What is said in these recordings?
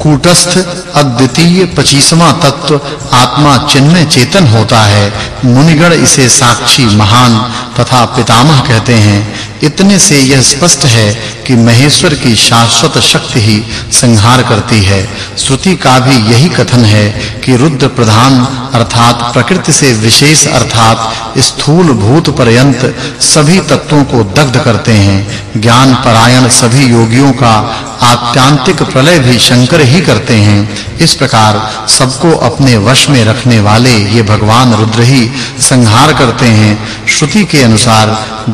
कूटस्थ अद्वितीय 25वां तत्व आत्मा चिन्ह चेतन होता है। मुनिगण इसे साक्षी महान तथा पितामह कहते हैं। इतने से यह स्पष्ट है कि महेश्वर की शाश्वत शक्ति ही संहार करती है। श्रुति का भी यही कथन है कि रुद्र प्रधान अर्थात प्रकृति से विशेष अर्थात स्थूल भूत पर्यंत सभी तत्वों को दग्ध करते हैं। ज्ञान परायण सभी योगियों का आत्यांतिक प्रलय भी शंकर ही करते हैं। इस प्रकार सबको अपने वश में रखने वाले ये भगवान रुद्र ही संहार करते हैं। श्रुति के अनुसार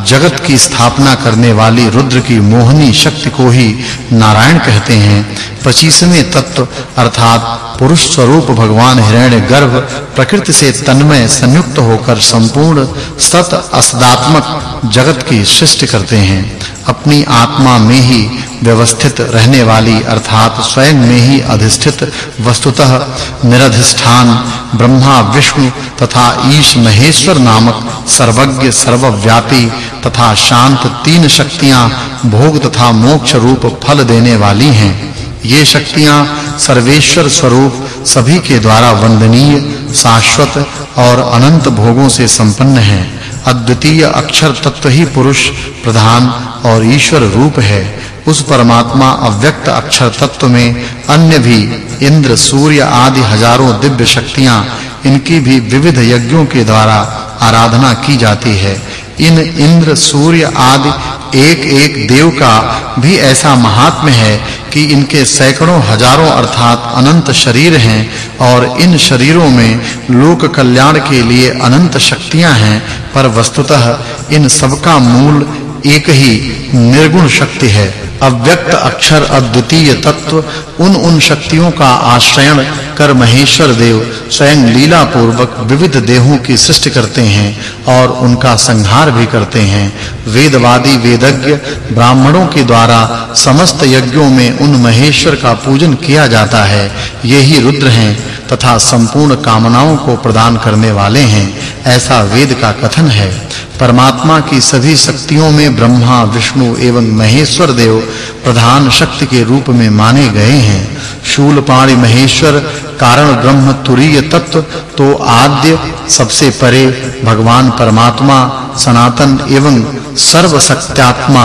जगत की स्थापना करने वाली रुद्र की मोहनी शक्ति को ही नारायण कहते हैं। 25वें तत्व, अर्थात पुरुष स्वरूप भगवान हिरण्य गर्भ प्रकृति से तन्मय संयुक्त होकर संपूर्ण सत असदात्मक जगत की सृष्टि करते हैं। अपनी आत्मा में ही व्यवस्थित रहने वाली, अर्थात स्वयं में ही अधिष्ठित, वस्तुतः निरधिष्ठान, ब्रह्मा, विष्णु तथा ईश महेश्वर नामक सर्वज्ञ, सर्वव्यापी तथा शांत तीन शक्तियाँ भोग तथा मोक्ष रूप फल देने वाली हैं। ये शक्तियाँ सर्वेश्वर स्वरूप सभी के द्वारा वंदनीय, शाश्वत और अनंत भोगों से संपन्न हैं। अद्वितीय अक्षर तत्व ही पुरुष प्रधान और ईश्वर रूप है। उस परमात्मा अव्यक्त अक्षर तत्व में अन्य भी इंद्र, सूर्य आदि हज़ारों दिव्य शक्तियाँ, इनकी भी विविध यज्ञों के द्वारा आराधना की जाती है। इन इंद्र, सूर्य आदि एक-एक देव का भी ऐसा महात्म्य है कि इनके सैकड़ों हज़ारों अर्थात अनंत शरीर हैं और इन शरीरों में लोक कल्याण के लिए अनंत शक्तियाँ हैं, पर वस्तुतः इन सबका मूल एक ही निर्गुण शक्ति है। अव्यक्त अक्षर अद्वितीय तत्व, उन उन शक्तियों का आश्रयण कर महेश्वर देव स्वयं लीला पूर्वक विविध देहों की सृष्टि करते हैं और उनका संहार भी करते हैं। वेदवादी वेदज्ञ ब्राह्मणों के द्वारा समस्त यज्ञों में उन महेश्वर का पूजन किया जाता है। यही रुद्र हैं तथा संपूर्ण कामनाओं को प्रदान करने वाले हैं। ऐसा वेद का कथन है। परमात्मा की सभी शक्तियों में ब्रह्मा, विष्णु एवं महेश्वर देव प्रधान शक्ति के रूप में माने गए हैं। शूलपाणि महेश्वर, कारण ब्रह्म तुरीय तत्व तो आद्य सबसे परे भगवान परमात्मा, सनातन एवं सर्वशक्त्यात्मा,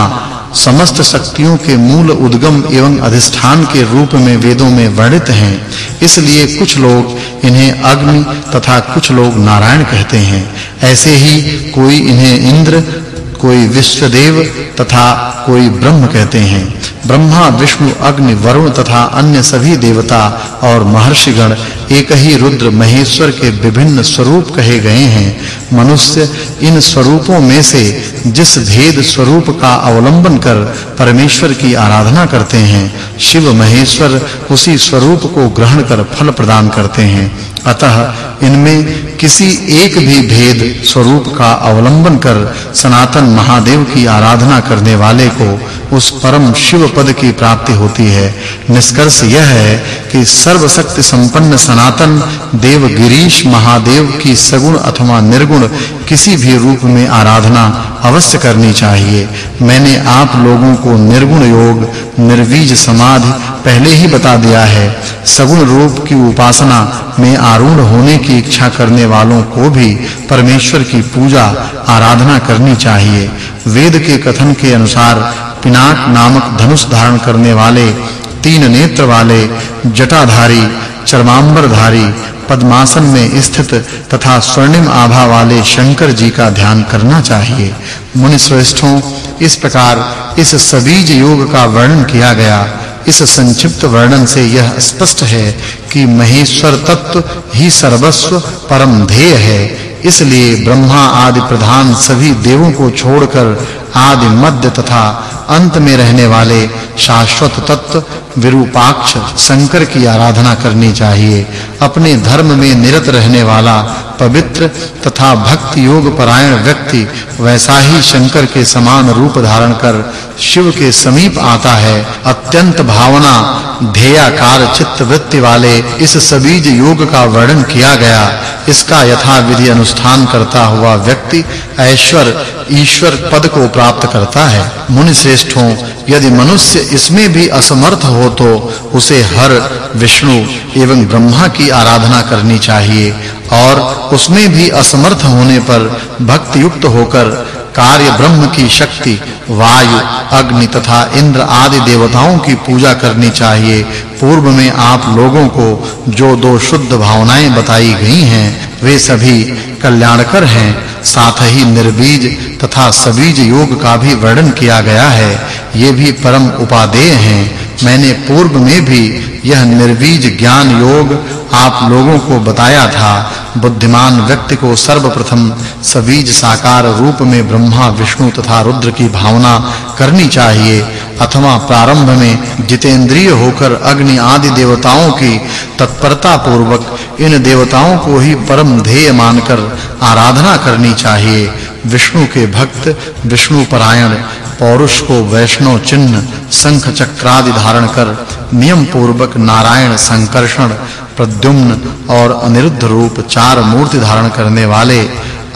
समस्त शक्तियों के मूल उद्गम एवं अधिष्ठान के रूप में वेदों में वर्णित हैं। इसलिए कुछ लोग इन्हें अग्नि तथा कुछ लोग नारायण कहते हैं। ऐसे ही कोई इन्हें इंद्र, कोई विश्वदेव तथा कोई ब्रह्म कहते हैं। ब्रह्मा, विष्णु, अग्नि, वरुण तथा अन्य सभी देवता और महर्षिगण एक ही रुद्र महेश्वर के विभिन्न स्वरूप कहे गए हैं। मनुष्य इन स्वरूपों में से जिस भेद स्वरूप का अवलंबन कर परमेश्वर की आराधना करते हैं, शिव महेश्वर उसी स्वरूप को ग्रहण कर फल प्रदान करते हैं। अतः इनमें किसी एक भी भेद स्वरूप का अवलंबन कर सनातन महादेव की आराधना करने वाले को उस परम शिव पद की प्राप्ति होती है। निष्कर्ष यह है कि सर्वशक्ति संपन्न सनातन देव गिरीश महादेव की सगुण अथवा निर्गुण किसी भी रूप में आराधना अवश्य करनी चाहिए। मैंने आप लोगों को निर्गुण योग, निर्वीज समाधि पहले ही बता दिया है। सगुण रूप की उपासना में आरूढ़ होने की इच्छा करने वालों को भी परमेश्वर की पूजा, आराधना करनी चाहिए। वेद के कथन के अनुसार पिनाक नामक धनुष धारण करने वाले तीन नेत्र वाले जटाधारी चर्मांबरधारी पद्मासन में स्थित तथा स्वर्णिम आभा वाले शंकर जी का ध्यान करना चाहिए। मुनि श्रेष्ठों इस प्रकार इस सबीज योग का वर्णन किया गया। इस संक्षिप्त वर्णन से यह स्पष्ट है कि महेश्वर तत्व ही सर्वस्व परम ध्येय है। इसलिए ब्रह्मा आदि प्रधान सभी देवों को छोड़कर आदि मध्य तथा अंत में रहने वाले शाश्वत तत्व विरूपाक्ष शंकर की आराधना करनी चाहिए। अपने धर्म में निरत रहने वाला पवित्र तथा भक्ति योग परायण व्यक्ति वैसा ही शंकर के समान रूप धारण कर शिव के समीप आता है। अत्यंत भावना, ध्येयाकार चित्त वृत्ति वाले इस सबीज योग का वर्णन किया गया। इसका यथा विधि अनुष्ठान करता हुआ व्यक्ति ऐश्वर ईश्वर पद को प्राप्त करता है। मुनि श्रेष्ठों यदि मनुष्य इसमें भी असमर्थ हो तो उसे हर विष्णु एवं ब्रह्मा की आराधना करनी चाहिए और उसमें भी असमर्थ होने पर भक्ति युक्त होकर कार्य ब्रह्म की शक्ति, वायु, अग्नि तथा इंद्र आदि देवताओं की पूजा करनी चाहिए। पूर्व में आप लोगों को जो दो शुद्ध भावनाएँ बताई गई हैं, वे सभी कल्याणकर हैं। साथ ही निर्बीज तथा सबीज योग का भी वर्णन किया गया है। ये भी परम उपादेय हैं। मैंने पूर्व में भी यह निर्बीज ज्ञान योग आप लोगों को बताया था। बुद्धिमान व्यक्ति को सर्वप्रथम सबीज साकार रूप में ब्रह्मा, विष्णु तथा रुद्र की भावना करनी चाहिए। अथवा प्रारंभ में जितेंद्रिय होकर अग्नि आदि देवताओं की तत्परता पूर्वक इन देवताओं को ही परम ध्येय मानकर आराधना करनी चाहिए। विष्णु के भक्त, विष्णु परायण, पौरुष को वैष्णव चिन्ह, शंख चक्रादि धारण कर, नियम पूर्वक नारायण संकर्षण, प्रद्युम्न और अनिरुद्ध रूप चार मूर्ति धारण करने वाले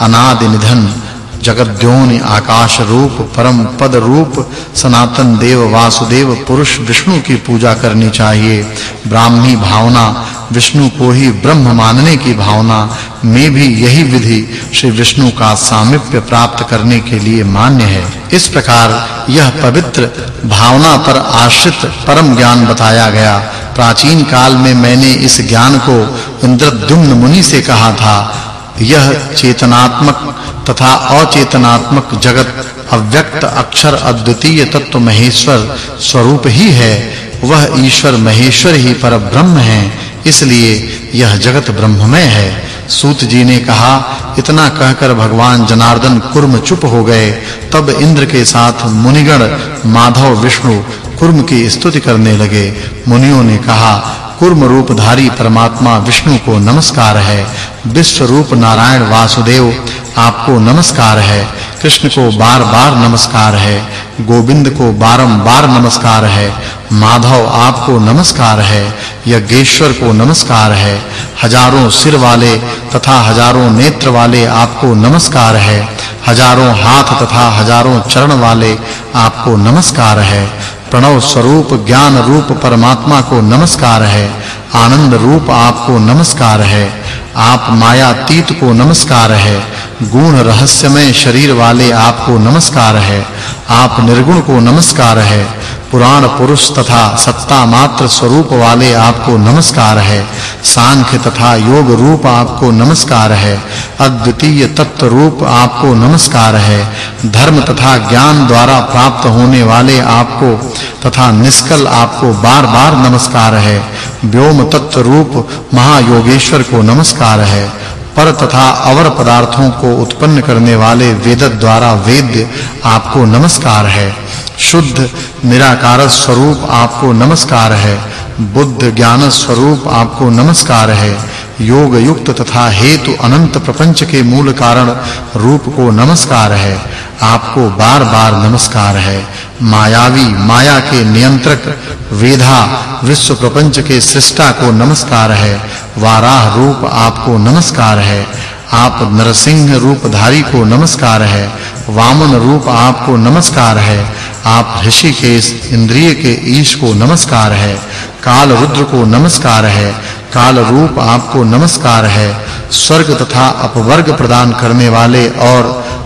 अनादि निधन, जगद्योनि आकाश रूप, परम पद रूप, सनातन देव वासुदेव पुरुष विष्णु की पूजा करनी चाहिए। ब्राह्मी भावना विष्णु को ही ब्रह्म मानने की भावना, में भी यही विधि श्री विष्णु का सामिप्य प्राप्त करने के लिए मान्य है। इस प्रकार यह पवित्र भावना पर आश्रित परम ज्ञान बताया गया। प्राचीन काल में मैंने इस ज्ञान को इंद्रद्युम्न मुनि से कहा था। यह चेतनात्मक तथा अचेतनात्मक जगत, अव्यक्त, अक्षर, अद्वितीय तत्व महेश्वर स्वरूप ही है। वह ईश्वर महेश्वर ही पर ब्रह्म है। इसलिए यह जगत ब्रह्ममय है। सूत जी ने कहा, इतना कहकर भगवान जनार्दन कुर्म चुप हो गए। तब इंद्र के साथ मुनिगण माधव विष्णु कुर्म की स्तुति करने लगे। मुनियों ने कहा कुर्म रूपधारी परमात्मा विष्णु को नमस्कार है। विश्व रूप नारायण वासुदेव, आपको नमस्कार है। कृष्ण को बार-बार नमस्कार है। गोविंद को बारंबार नमस्कार है। माधव आपको नमस्कार है। यज्ञेश्वर को नमस्कार है। हज़ारों सिर वाले तथा हज़ारों नेत्र वाले आपको नमस्कार है। हज़ारों हाथ तथा हज़ारों चरण वाले आपको नमस्कार है। प्रणव स्वरूप ज्ञान रूप परमात्मा को नमस्कार है। आनंद रूप आपको नमस्कार है। आप मायातीत को नमस्कार है। गुण रहस्यमय शरीर वाले आपको नमस्कार है। आप निर्गुण को नमस्कार है। पुराण पुरुष तथा सत्ता मात्र स्वरूप वाले आपको नमस्कार है। सांख्य तथा योग रूप आपको नमस्कार है। अद्वितीय तत्व रूप आपको नमस्कार है। धर्म तथा ज्ञान द्वारा प्राप्त होने वाले आपको तथा निष्कल आपको बार-बार नमस्कार है। व्योम तत्व रूप महायोगेश्वर को नमस्कार है। पर तथा अवर पदार्थों को उत्पन्न करने वाले वेद द्वारा वेद आपको नमस्कार है। शुद्ध, निराकार स्वरूप आपको नमस्कार है। बुद्ध ज्ञान स्वरूप आपको नमस्कार है। योग युक्त तथा हेतु अनंत प्रपंच के मूल कारण रूप को नमस्कार है, आपको बार-बार नमस्कार है। मायावी, माया के नियंत्रक, वेधा, विश्व प्रपंच के सृष्टा को नमस्कार है। वाराह रूप आपको नमस्कार है। आप नरसिंह रूपधारी को नमस्कार है। वामन रूप आपको नमस्कार है। आप ऋषिकेश इंद्रिय के ईश को नमस्कार है काल रुद्र को नमस्कार है काल रूप आपको नमस्कार है, स्वर्ग तथा अपवर्ग प्रदान करने वाले और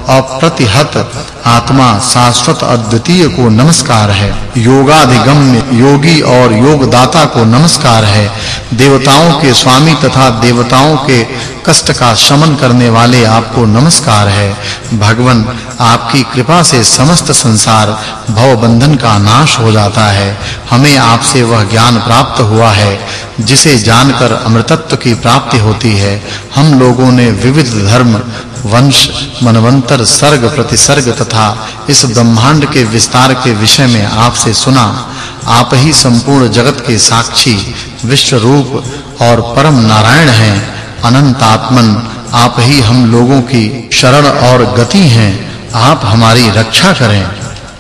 अप्रतिहत। आत्मा शाश्वत अद्वितीय को नमस्कार है। योगाधिगम्य योगी और योगदाता को नमस्कार है। देवताओं के स्वामी तथा देवताओं के कष्ट का शमन करने वाले आपको नमस्कार है। भगवन, आपकी कृपा से समस्त संसार भव बंधन का नाश हो जाता है। हमें आपसे वह ज्ञान प्राप्त हुआ है, जिसे जानकर अमृतत्व की प्राप्ति होती है। हम लोगों ने विविध धर्म वंश, मनवंतर, सर्ग, प्रतिसर्ग तथा इस ब्रह्मांड के विस्तार के विषय में आपसे सुना, आप ही संपूर्ण जगत के साक्षी विश्व रूप और परम नारायण हैं अनंत आत्मन आप ही हम लोगों की शरण और गति हैं, आप हमारी रक्षा करें।